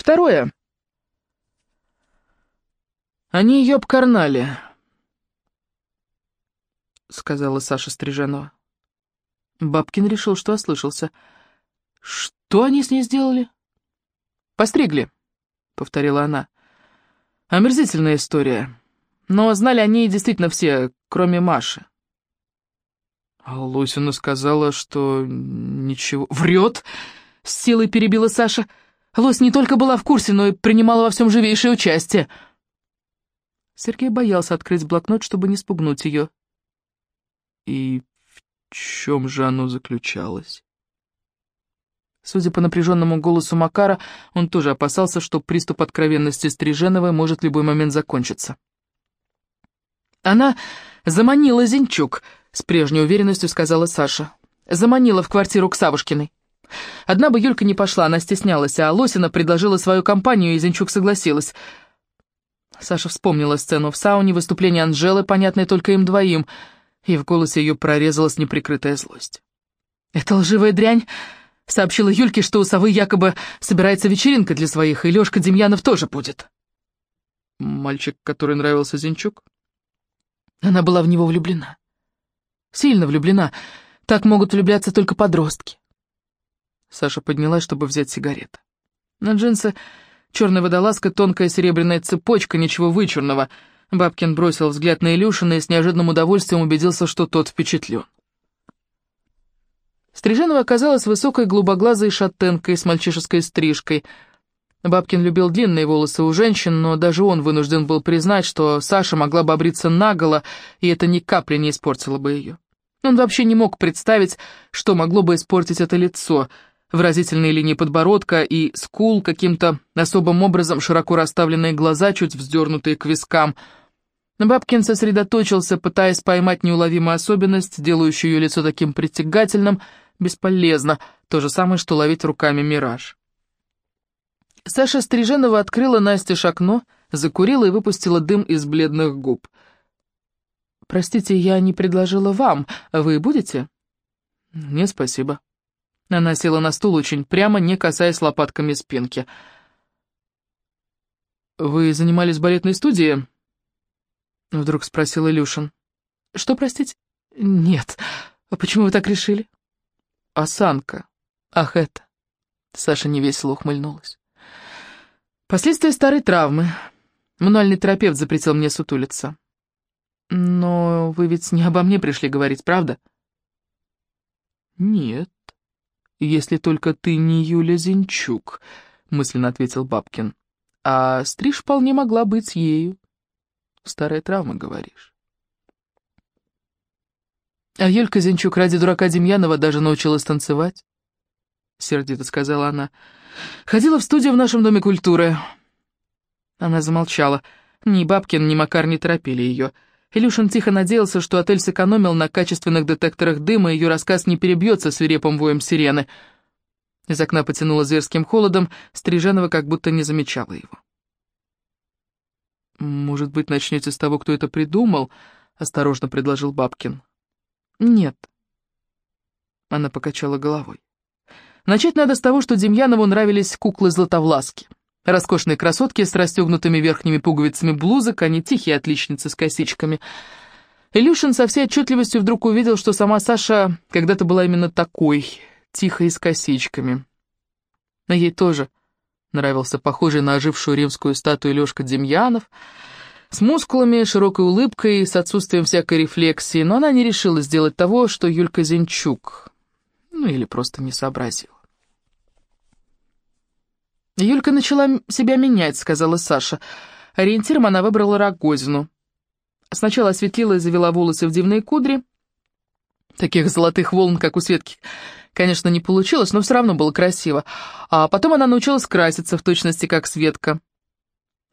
Второе. Они ее обкарнали, сказала Саша Стриженова. Бабкин решил, что ослышался. Что они с ней сделали? Постригли, повторила она. Омерзительная история. Но знали они действительно все, кроме Маши. А Лосина сказала, что ничего... Врет! С силой перебила Саша. Лось не только была в курсе, но и принимала во всем живейшее участие. Сергей боялся открыть блокнот, чтобы не спугнуть ее. И в чем же оно заключалось? Судя по напряженному голосу Макара, он тоже опасался, что приступ откровенности Стриженовой может в любой момент закончиться. Она заманила Зинчук, с прежней уверенностью сказала Саша. Заманила в квартиру к Савушкиной. Одна бы Юлька не пошла, она стеснялась, а Лосина предложила свою компанию, и Зинчук согласилась. Саша вспомнила сцену в сауне, выступление Анжелы, понятное только им двоим, и в голосе ее прорезалась неприкрытая злость. «Это лживая дрянь!» — сообщила Юльке, что у совы якобы собирается вечеринка для своих, и Лёшка Демьянов тоже будет. «Мальчик, который нравился Зинчук?» Она была в него влюблена. Сильно влюблена. Так могут влюбляться только подростки. Саша поднялась, чтобы взять сигареты. На джинсы черная водолазка, тонкая серебряная цепочка, ничего вычурного. Бабкин бросил взгляд на Илюшина и с неожиданным удовольствием убедился, что тот впечатлен. Стриженова оказалась высокой голубоглазой шатенкой с мальчишеской стрижкой — Бабкин любил длинные волосы у женщин, но даже он вынужден был признать, что Саша могла бы обриться наголо, и это ни капли не испортило бы ее. Он вообще не мог представить, что могло бы испортить это лицо, выразительные линии подбородка и скул, каким-то особым образом широко расставленные глаза, чуть вздернутые к вискам. Бабкин сосредоточился, пытаясь поймать неуловимую особенность, делающую ее лицо таким притягательным, бесполезно, то же самое, что ловить руками мираж. Саша Стриженова открыла Насте окно, закурила и выпустила дым из бледных губ. «Простите, я не предложила вам. Вы будете?» «Нет, спасибо». Она села на стул очень прямо, не касаясь лопатками спинки. «Вы занимались балетной студии?» Вдруг спросил Илюшин. «Что, простите?» «Нет. А почему вы так решили?» «Осанка. Ах, это...» Саша невесело ухмыльнулась. Последствия старой травмы. Мануальный терапевт запретил мне сутулиться. Но вы ведь не обо мне пришли говорить, правда? Нет, если только ты не Юля Зинчук, мысленно ответил Бабкин. А стриж вполне могла быть ею. Старая травма, говоришь. А Юлька Зинчук ради дурака Демьянова даже научилась танцевать. Сердито сказала она. Ходила в студию в нашем Доме культуры». Она замолчала. Ни Бабкин, ни Макар не торопили ее. Илюшин тихо надеялся, что отель сэкономил на качественных детекторах дыма, и ее рассказ не перебьется свирепым воем сирены. Из окна потянуло зверским холодом, Стрижанова как будто не замечала его. «Может быть, начнете с того, кто это придумал?» — осторожно предложил Бабкин. «Нет». Она покачала головой. Начать надо с того, что Демьянову нравились куклы-златовласки. Роскошные красотки с расстегнутыми верхними пуговицами блузок, не тихие отличницы с косичками. Илюшин со всей отчетливостью вдруг увидел, что сама Саша когда-то была именно такой, тихой с косичками. Но ей тоже нравился похожий на ожившую римскую статую Лёшка Демьянов, с мускулами, широкой улыбкой, с отсутствием всякой рефлексии, но она не решила сделать того, что Юлька Зинчук ну или просто не сообразила. «Юлька начала себя менять», — сказала Саша. Ориентиром она выбрала Рогозину. Сначала осветлила и завела волосы в дивные кудри. Таких золотых волн, как у Светки, конечно, не получилось, но все равно было красиво. А потом она научилась краситься в точности, как Светка.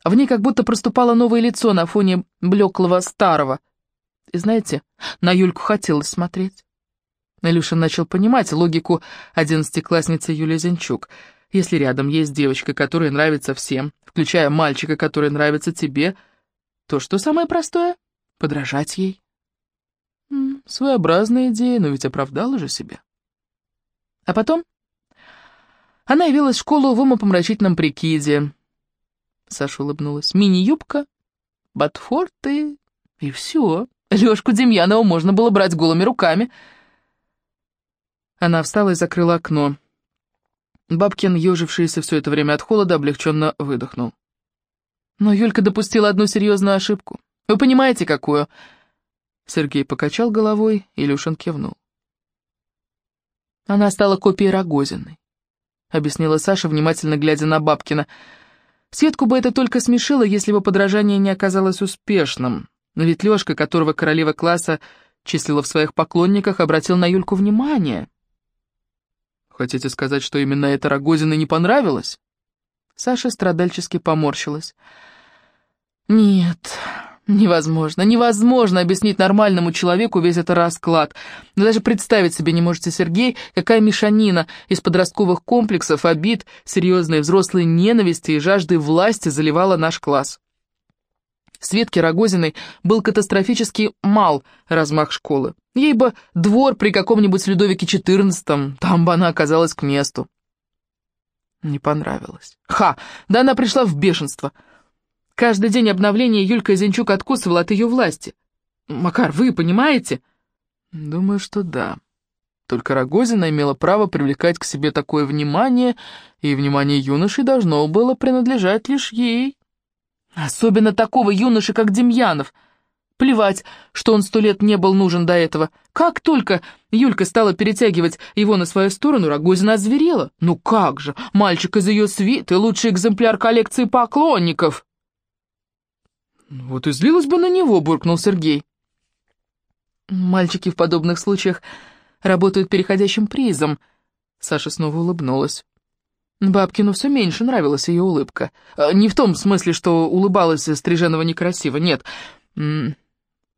В ней как будто проступало новое лицо на фоне блеклого старого. И знаете, на Юльку хотелось смотреть. Илюшин начал понимать логику одиннадцатиклассницы Юлии Зинчук. Если рядом есть девочка, которая нравится всем, включая мальчика, который нравится тебе, то что самое простое? Подражать ей. Своеобразная идея, но ведь оправдала же себя. А потом Она явилась в школу в умопомрачительном прикиде. Саша улыбнулась. Мини-юбка, ботфорты и все. Лёшку Демьянова можно было брать голыми руками. Она встала и закрыла окно. Бабкин, ежившийся все это время от холода, облегченно выдохнул. Но Юлька допустила одну серьезную ошибку. Вы понимаете, какую? Сергей покачал головой, Илюшин кивнул. Она стала копией Рогозиной, объяснила Саша, внимательно глядя на Бабкина. Светку бы это только смешило, если бы подражание не оказалось успешным. Но ведь Лёшка, которого королева класса числила в своих поклонниках, обратил на Юльку внимание. Хотите сказать, что именно это Рогозиной не понравилось? Саша страдальчески поморщилась. Нет, невозможно, невозможно объяснить нормальному человеку весь этот расклад. Вы даже представить себе не можете, Сергей, какая мешанина из подростковых комплексов, обид, серьезной взрослой ненависти и жажды власти заливала наш класс. Светке Рогозиной был катастрофически мал размах школы. Ей бы двор при каком-нибудь Людовике XIV, там бы она оказалась к месту. Не понравилось. Ха! Да она пришла в бешенство. Каждый день обновления Юлька Зинчук откусывала от ее власти. Макар, вы понимаете? Думаю, что да. Только Рогозина имела право привлекать к себе такое внимание, и внимание юноши должно было принадлежать лишь ей. Особенно такого юноши, как Демьянов. Плевать, что он сто лет не был нужен до этого. Как только Юлька стала перетягивать его на свою сторону, Рогозина озверела. Ну как же, мальчик из ее свиты, лучший экземпляр коллекции поклонников. Вот и злилась бы на него, буркнул Сергей. Мальчики в подобных случаях работают переходящим призом. Саша снова улыбнулась. Бабкину все меньше нравилась ее улыбка. А, не в том смысле, что улыбалась Стриженова некрасиво, нет.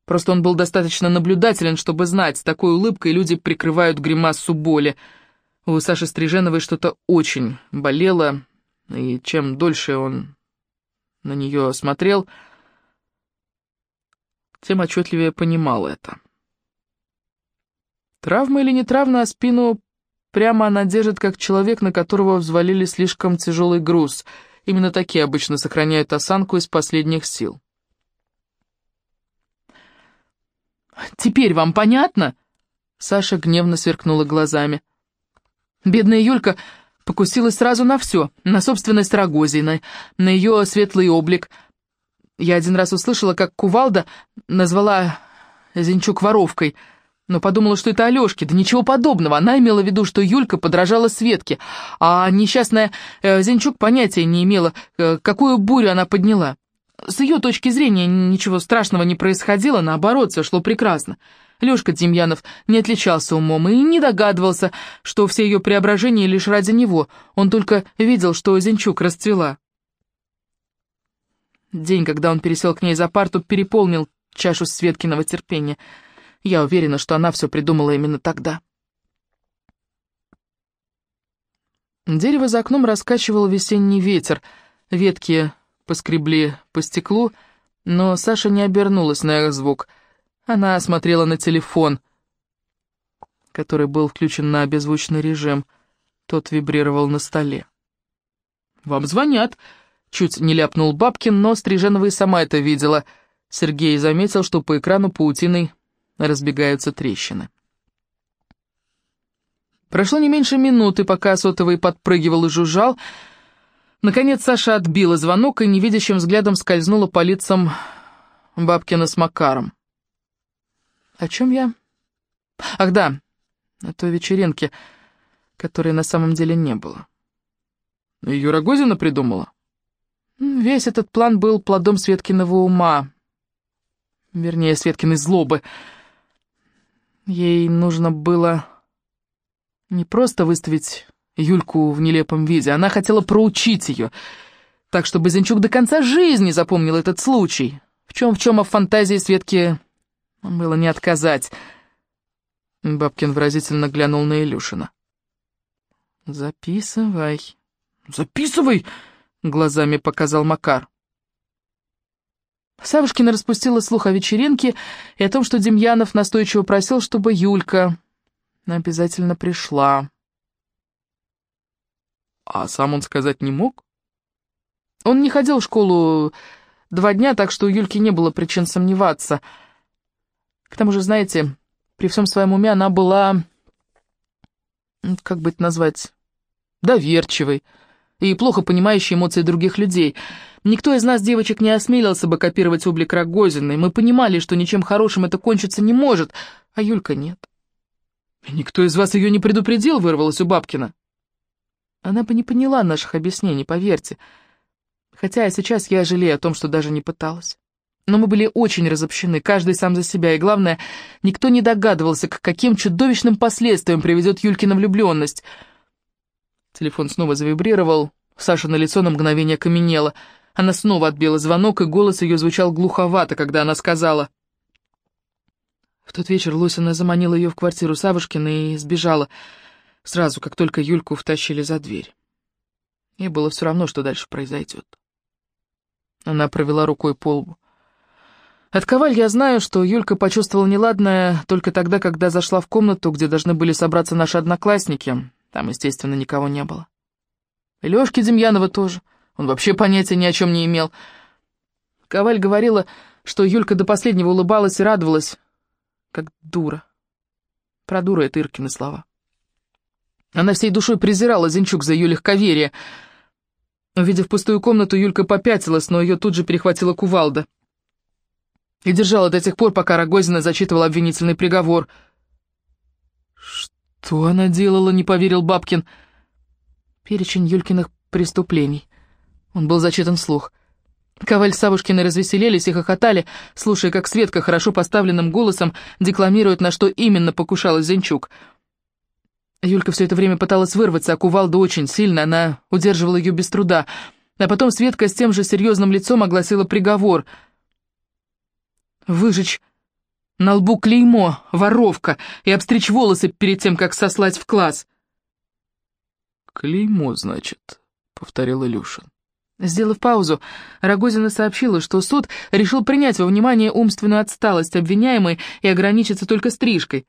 Просто он был достаточно наблюдателен, чтобы знать, с такой улыбкой люди прикрывают гримасу боли. У Саши Стриженовой что-то очень болело, и чем дольше он на нее смотрел, тем отчетливее понимал это. Травма или не травма, а спину Прямо она держит, как человек, на которого взвалили слишком тяжелый груз. Именно такие обычно сохраняют осанку из последних сил. «Теперь вам понятно?» Саша гневно сверкнула глазами. Бедная Юлька покусилась сразу на все, на собственность Рогозиной, на ее светлый облик. Я один раз услышала, как Кувалда назвала Зинчук воровкой — но подумала, что это Алёшки. Да ничего подобного. Она имела в виду, что Юлька подражала Светке, а несчастная э, Зинчук понятия не имела, э, какую бурю она подняла. С ее точки зрения ничего страшного не происходило, наоборот, все шло прекрасно. Лёшка Демьянов не отличался умом и не догадывался, что все ее преображения лишь ради него. Он только видел, что Зинчук расцвела. День, когда он пересел к ней за парту, переполнил чашу Светкиного терпения — я уверена, что она все придумала именно тогда. Дерево за окном раскачивал весенний ветер. Ветки поскребли по стеклу, но Саша не обернулась на их звук. Она смотрела на телефон, который был включен на беззвучный режим. Тот вибрировал на столе. «Вам звонят», — чуть не ляпнул Бабкин, но Стриженова и сама это видела. Сергей заметил, что по экрану паутиной разбегаются трещины. Прошло не меньше минуты, пока сотовый подпрыгивал и жужжал. Наконец Саша отбила звонок и невидящим взглядом скользнула по лицам Бабкина с Макаром. «О чем я?» «Ах да, о той вечеринке, которой на самом деле не было». «Ее Рогозина придумала?» «Весь этот план был плодом Светкиного ума, вернее, Светкиной злобы». Ей нужно было не просто выставить Юльку в нелепом виде, она хотела проучить ее, так чтобы Зинчук до конца жизни запомнил этот случай. В чем в чем, а в фантазии Светки было не отказать. Бабкин выразительно глянул на Илюшина. «Записывай». «Записывай!» — глазами показал Макар. Савушкина распустила слух о вечеринке и о том, что Демьянов настойчиво просил, чтобы Юлька обязательно пришла. А сам он сказать не мог? Он не ходил в школу два дня, так что у Юльки не было причин сомневаться. К тому же, знаете, при всем своем уме она была, как бы это назвать, доверчивой и плохо понимающей эмоции других людей. Никто из нас, девочек, не осмелился бы копировать облик Рогозиной. Мы понимали, что ничем хорошим это кончиться не может, а Юлька нет. «Никто из вас ее не предупредил», — вырвалась у Бабкина. Она бы не поняла наших объяснений, поверьте. Хотя сейчас я жалею о том, что даже не пыталась. Но мы были очень разобщены, каждый сам за себя, и главное, никто не догадывался, к каким чудовищным последствиям приведет Юлькина влюбленность. Телефон снова завибрировал, Саша на лицо на мгновение каменела. Она снова отбила звонок, и голос ее звучал глуховато, когда она сказала... В тот вечер Лусина заманила ее в квартиру Савушкина и сбежала, сразу, как только Юльку втащили за дверь. Ей было все равно, что дальше произойдет. Она провела рукой по лбу. От Коваль я знаю, что Юлька почувствовала неладное только тогда, когда зашла в комнату, где должны были собраться наши одноклассники. Там, естественно, никого не было. Лёшки Демьянова тоже. Он вообще понятия ни о чем не имел. Коваль говорила, что Юлька до последнего улыбалась и радовалась, как дура. Про дуру это Иркины слова. Она всей душой презирала Зинчук за ее легковерие. Увидев пустую комнату, Юлька попятилась, но ее тут же перехватила кувалда и держала до тех пор, пока Рогозина зачитывала обвинительный приговор. «Что она делала?» — не поверил Бабкин. Перечень Юлькиных преступлений. Он был зачитан вслух. Коваль с Савушкиной развеселились и хохотали, слушая, как Светка хорошо поставленным голосом декламирует, на что именно покушалась Зенчук. Юлька все это время пыталась вырваться, а кувалда очень сильно, она удерживала ее без труда. А потом Светка с тем же серьезным лицом огласила приговор — выжечь на лбу клеймо, воровка, и обстричь волосы перед тем, как сослать в класс. «Клеймо, значит», — повторил Илюшин. Сделав паузу, Рогозина сообщила, что суд решил принять во внимание умственную отсталость обвиняемой и ограничиться только стрижкой.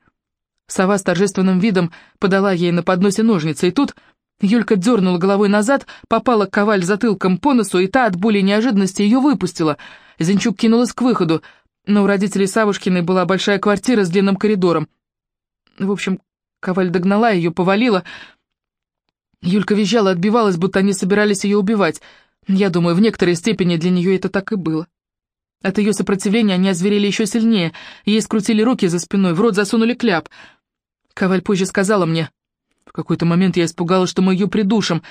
Сова с торжественным видом подала ей на подносе ножницы, и тут Юлька дернула головой назад, попала коваль затылком по носу, и та от боли и неожиданности ее выпустила. Зинчук кинулась к выходу, но у родителей Савушкиной была большая квартира с длинным коридором. В общем, Коваль догнала ее, повалила. Юлька визжала, отбивалась, будто они собирались ее убивать. Я думаю, в некоторой степени для нее это так и было. От ее сопротивления они озверели еще сильнее. Ей скрутили руки за спиной, в рот засунули кляп. Коваль позже сказала мне. В какой-то момент я испугалась, что мы ее придушим,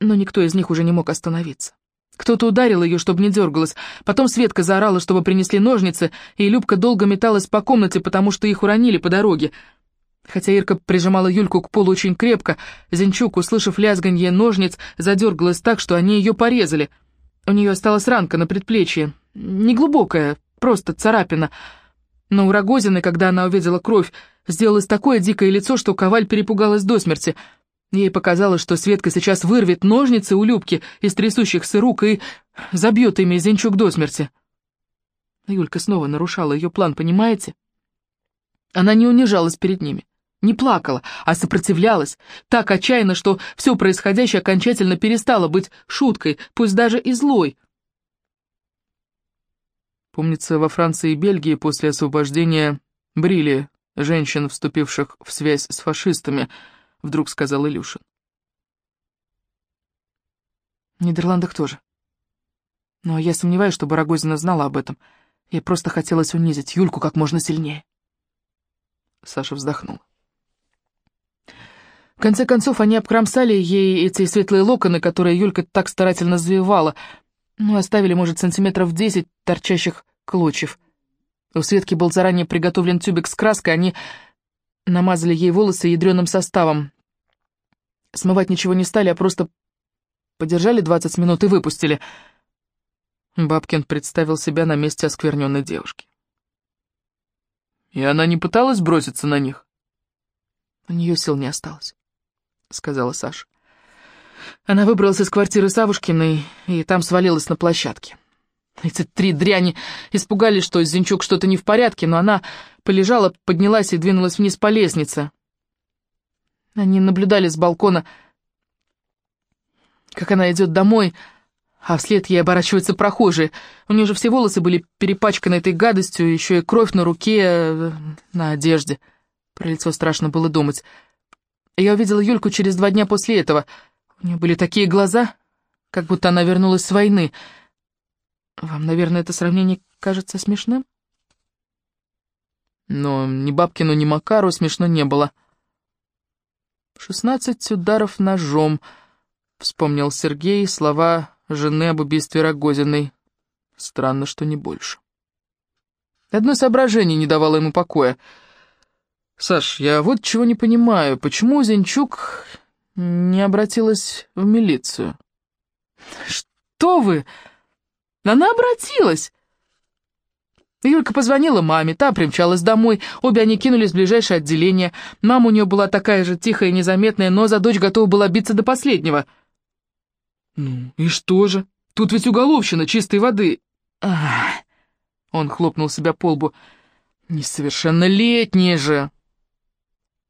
но никто из них уже не мог остановиться. Кто-то ударил ее, чтобы не дергалась. Потом Светка заорала, чтобы принесли ножницы, и Любка долго металась по комнате, потому что их уронили по дороге. Хотя Ирка прижимала Юльку к полу очень крепко, Зинчук, услышав лязганье ножниц, задергалась так, что они ее порезали. У нее осталась ранка на предплечье. Неглубокая, просто царапина. Но у Рогозины, когда она увидела кровь, сделалось такое дикое лицо, что Коваль перепугалась до смерти — Ей показалось, что Светка сейчас вырвет ножницы у Любки из трясущихся рук и забьет ими Зинчук до смерти. Юлька снова нарушала ее план, понимаете? Она не унижалась перед ними, не плакала, а сопротивлялась, так отчаянно, что все происходящее окончательно перестало быть шуткой, пусть даже и злой. Помнится, во Франции и Бельгии после освобождения брили женщин, вступивших в связь с фашистами, — вдруг сказал Илюшин. В Нидерландах тоже. Но я сомневаюсь, что Барагозина знала об этом. Ей просто хотелось унизить Юльку как можно сильнее. Саша вздохнул. В конце концов, они обкромсали ей эти светлые локоны, которые Юлька так старательно завивала, ну, оставили, может, сантиметров десять торчащих клочев. У Светки был заранее приготовлен тюбик с краской, они намазали ей волосы ядреным составом. Смывать ничего не стали, а просто подержали 20 минут и выпустили. Бабкин представил себя на месте оскверненной девушки. И она не пыталась броситься на них? У нее сил не осталось, сказала Саша. Она выбралась из квартиры Савушкиной и там свалилась на площадке. Эти три дряни испугались, что с Зинчук что-то не в порядке, но она полежала, поднялась и двинулась вниз по лестнице. Они наблюдали с балкона, как она идет домой, а вслед ей оборачиваются прохожие. У нее же все волосы были перепачканы этой гадостью, еще и кровь на руке, э, на одежде. Про лицо страшно было думать. Я увидела Юльку через два дня после этого. У нее были такие глаза, как будто она вернулась с войны. Вам, наверное, это сравнение кажется смешным? Но ни Бабкину, ни Макару смешно не было. «Шестнадцать ударов ножом», — вспомнил Сергей слова жены об убийстве Рогозиной. Странно, что не больше. Одно соображение не давало ему покоя. «Саш, я вот чего не понимаю, почему Зинчук не обратилась в милицию?» «Что вы? Она обратилась!» Юлька позвонила маме, та примчалась домой, обе они кинулись в ближайшее отделение. Мама у нее была такая же тихая и незаметная, но за дочь готова была биться до последнего. «Ну, и что же? Тут ведь уголовщина чистой воды!» Ах! Он хлопнул себя по лбу. «Несовершеннолетние же!»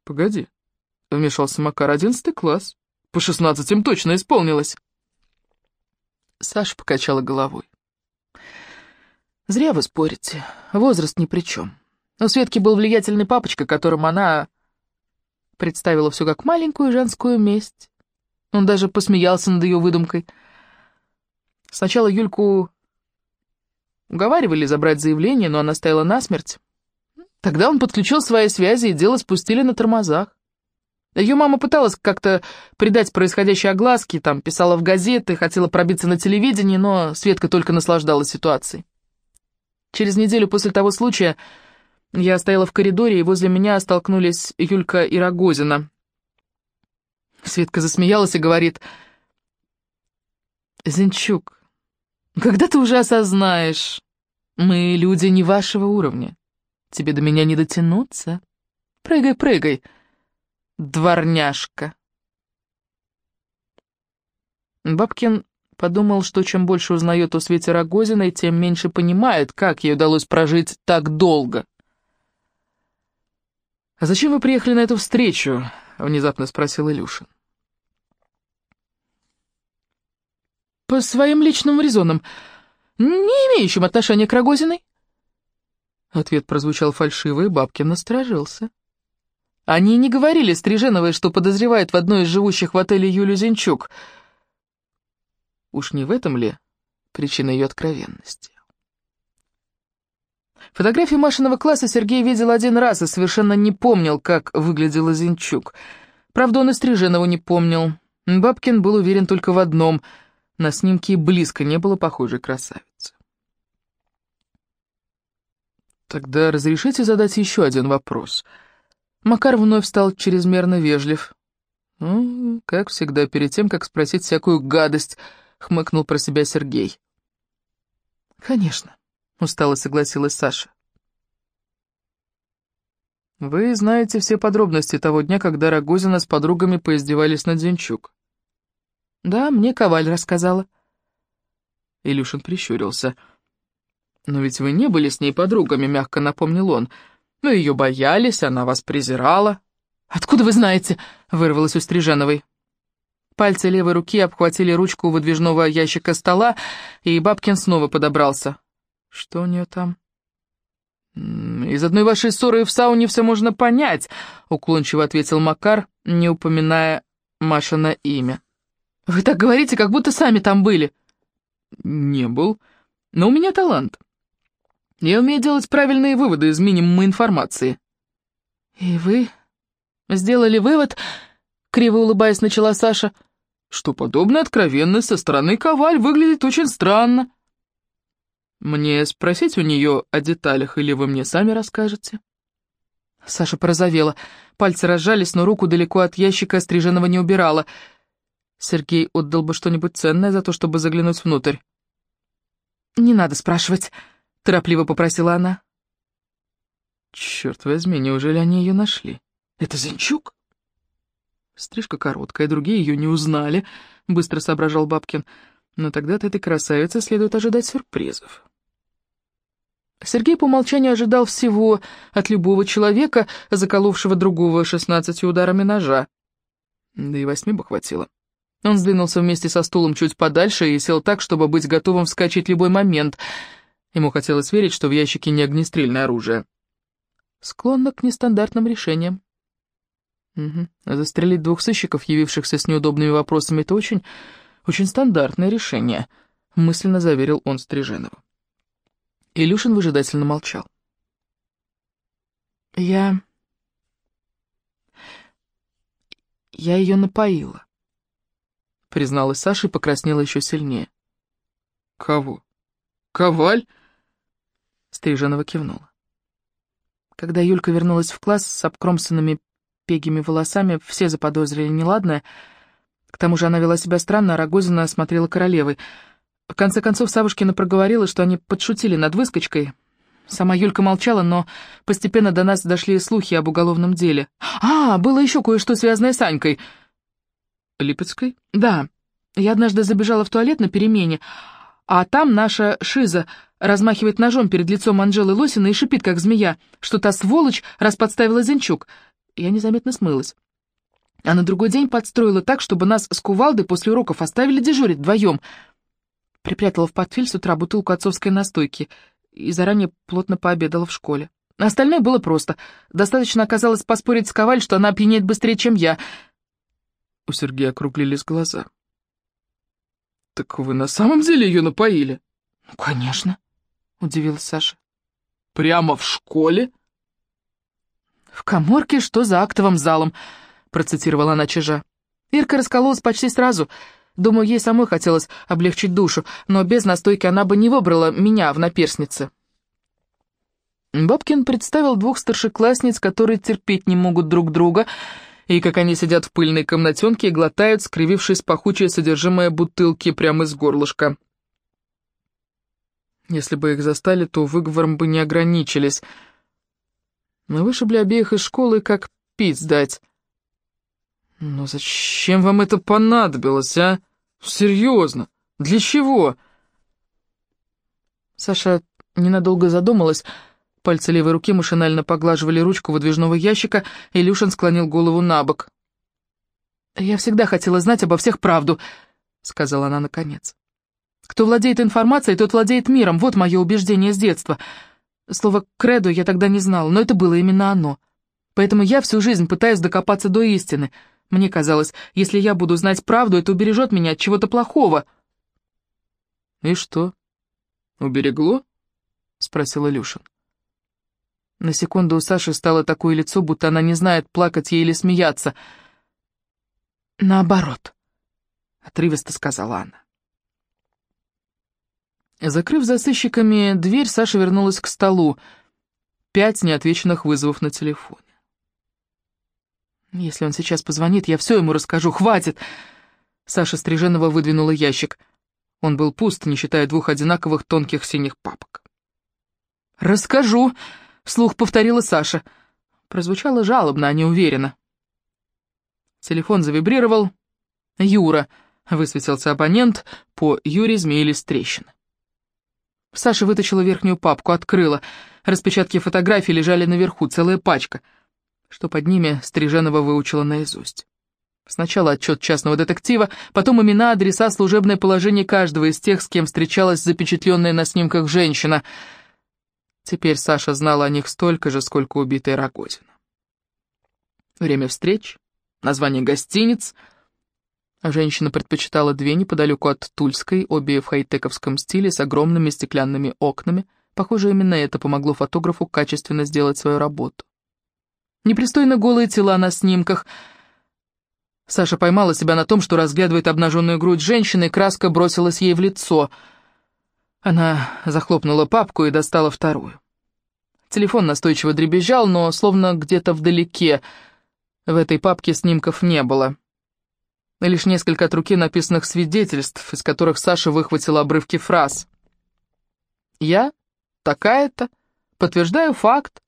«Погоди», — вмешался Макар, — «одиннадцатый класс. По шестнадцать им точно исполнилось». Саша покачала головой. «Зря вы спорите. Возраст ни при чем. У Светки был влиятельный папочка, которым она представила все как маленькую женскую месть. Он даже посмеялся над ее выдумкой. Сначала Юльку уговаривали забрать заявление, но она стояла насмерть. Тогда он подключил свои связи, и дело спустили на тормозах. Ее мама пыталась как-то придать происходящей огласки, там, писала в газеты, хотела пробиться на телевидении, но Светка только наслаждалась ситуацией. Через неделю после того случая я стояла в коридоре, и возле меня столкнулись Юлька и Рогозина. Светка засмеялась и говорит, «Зинчук, когда ты уже осознаешь, мы люди не вашего уровня, тебе до меня не дотянуться. Прыгай, прыгай, дворняжка». Бабкин подумал, что чем больше узнает о Свете Рогозиной, тем меньше понимает, как ей удалось прожить так долго. «А зачем вы приехали на эту встречу?» — внезапно спросил Илюшин. «По своим личным резонам, не имеющим отношения к Рогозиной». Ответ прозвучал фальшиво, и Бабкин насторожился. Они не говорили Стриженовой, что подозревает в одной из живущих в отеле Юлю Зинчук. Уж не в этом ли причина ее откровенности? Фотографию Машиного класса Сергей видел один раз и совершенно не помнил, как выглядела Зинчук. Правда, он и Стриженову не помнил. Бабкин был уверен только в одном — на снимке близко не было похожей красавицы. «Тогда разрешите задать еще один вопрос?» Макар вновь стал чрезмерно вежлив. «Ну, как всегда, перед тем, как спросить всякую гадость», — хмыкнул про себя Сергей. «Конечно», — устало согласилась Саша. «Вы знаете все подробности того дня, когда Рогозина с подругами поиздевались над Зинчук?» «Да, мне Коваль рассказала». Илюшин прищурился. «Но ведь вы не были с ней подругами», — мягко напомнил он. «Ну, ее боялись, она вас презирала». «Откуда вы знаете?» — вырвалось у Стрижановой. Пальцы левой руки обхватили ручку выдвижного ящика стола, и Бабкин снова подобрался. «Что у нее там?» «Из одной вашей ссоры в сауне все можно понять», — уклончиво ответил Макар, не упоминая Машина имя. «Вы так говорите, как будто сами там были». «Не был, но у меня талант. Я умею делать правильные выводы из минимума информации». «И вы сделали вывод?» — криво улыбаясь начала Саша. «Что подобная откровенность со стороны Коваль выглядит очень странно». «Мне спросить у нее о деталях, или вы мне сами расскажете?» Саша порозовела. Пальцы разжались, но руку далеко от ящика остриженного не убирала. Сергей отдал бы что-нибудь ценное за то, чтобы заглянуть внутрь. «Не надо спрашивать», — торопливо попросила она. «Черт возьми, неужели они ее нашли? Это Зинчук?» Стрижка короткая, другие ее не узнали, — быстро соображал Бабкин. Но тогда от этой красавицы следует ожидать сюрпризов. Сергей по умолчанию ожидал всего от любого человека, заколовшего другого шестнадцатью ударами ножа. Да и восьми бы хватило. Он сдвинулся вместе со стулом чуть подальше и сел так, чтобы быть готовым вскочить любой момент. Ему хотелось верить, что в ящике не огнестрельное оружие. Склонно к нестандартным решениям. Угу. Застрелить двух сыщиков, явившихся с неудобными вопросами, это очень, очень стандартное решение, мысленно заверил он Стриженову. Илюшин выжидательно молчал. Я... Я ее напоила призналась Саша и покраснела еще сильнее. «Кого? Коваль?» Стриженова кивнула. Когда Юлька вернулась в класс с обкромсанными пегими волосами, все заподозрили неладное. К тому же она вела себя странно, а Рогозина смотрела королевой. В конце концов, Савушкина проговорила, что они подшутили над выскочкой. Сама Юлька молчала, но постепенно до нас дошли слухи об уголовном деле. «А, было еще кое-что, связанное с Анькой», Липецкой? Да. Я однажды забежала в туалет на перемене, а там наша Шиза размахивает ножом перед лицом Анжелы Лосиной и шипит, как змея, что та сволочь раз подставила Зинчук. Я незаметно смылась. А на другой день подстроила так, чтобы нас с кувалдой после уроков оставили дежурить вдвоем. Припрятала в портфель с утра бутылку отцовской настойки и заранее плотно пообедала в школе. Остальное было просто. Достаточно оказалось поспорить с Коваль, что она опьянеет быстрее, чем я — у Сергея округлились глаза. «Так вы на самом деле ее напоили?» «Ну, конечно», — удивилась Саша. «Прямо в школе?» «В коморке, что за актовым залом», — процитировала она чижа. Ирка раскололась почти сразу. Думаю, ей самой хотелось облегчить душу, но без настойки она бы не выбрала меня в наперснице. Бабкин представил двух старшеклассниц, которые терпеть не могут друг друга, и как они сидят в пыльной комнатенке и глотают, скривившись пахучее содержимое бутылки прямо из горлышка. Если бы их застали, то выговором бы не ограничились. Мы вышибли обеих из школы, как пить сдать. Но зачем вам это понадобилось, а? Серьезно? Для чего? Саша ненадолго задумалась, Пальцы левой руки машинально поглаживали ручку выдвижного ящика, и Илюшин склонил голову на бок. «Я всегда хотела знать обо всех правду», — сказала она наконец. «Кто владеет информацией, тот владеет миром, вот мое убеждение с детства. Слово «кредо» я тогда не знала, но это было именно оно. Поэтому я всю жизнь пытаюсь докопаться до истины. Мне казалось, если я буду знать правду, это убережет меня от чего-то плохого». «И что, уберегло?» — спросил Илюшин. На секунду у Саши стало такое лицо, будто она не знает, плакать ей или смеяться. «Наоборот», — отрывисто сказала она. Закрыв за сыщиками дверь, Саша вернулась к столу. Пять неотвеченных вызовов на телефоне. «Если он сейчас позвонит, я все ему расскажу. Хватит!» Саша Стриженова выдвинула ящик. Он был пуст, не считая двух одинаковых тонких синих папок. «Расскажу!» вслух повторила Саша. Прозвучало жалобно, а не уверенно. Телефон завибрировал. «Юра», — высветился абонент, по Юре змеились трещины. Саша вытащила верхнюю папку, открыла. Распечатки фотографий лежали наверху, целая пачка. Что под ними, Стриженова выучила наизусть. Сначала отчет частного детектива, потом имена, адреса, служебное положение каждого из тех, с кем встречалась запечатленная на снимках женщина — Теперь Саша знала о них столько же, сколько убитая Рогозина. Время встреч, название гостиниц. Женщина предпочитала две неподалеку от Тульской, обе в хай-тековском стиле, с огромными стеклянными окнами. Похоже, именно это помогло фотографу качественно сделать свою работу. Непристойно голые тела на снимках. Саша поймала себя на том, что разглядывает обнаженную грудь женщины, и краска бросилась ей в лицо — она захлопнула папку и достала вторую. Телефон настойчиво дребезжал, но словно где-то вдалеке. В этой папке снимков не было. Лишь несколько от руки написанных свидетельств, из которых Саша выхватила обрывки фраз. «Я, такая-то, подтверждаю факт,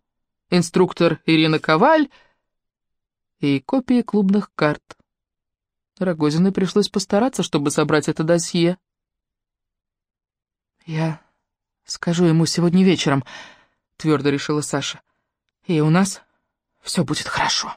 инструктор Ирина Коваль» и копии клубных карт. Рогозиной пришлось постараться, чтобы собрать это досье. «Я скажу ему сегодня вечером», — твердо решила Саша. «И у нас все будет хорошо».